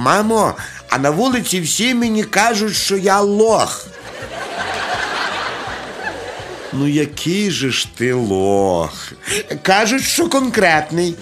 Мамо, а на вулиці всі мені кажуть, що я лох. Ну, який же ж ти лох? Кажуть, що конкретний.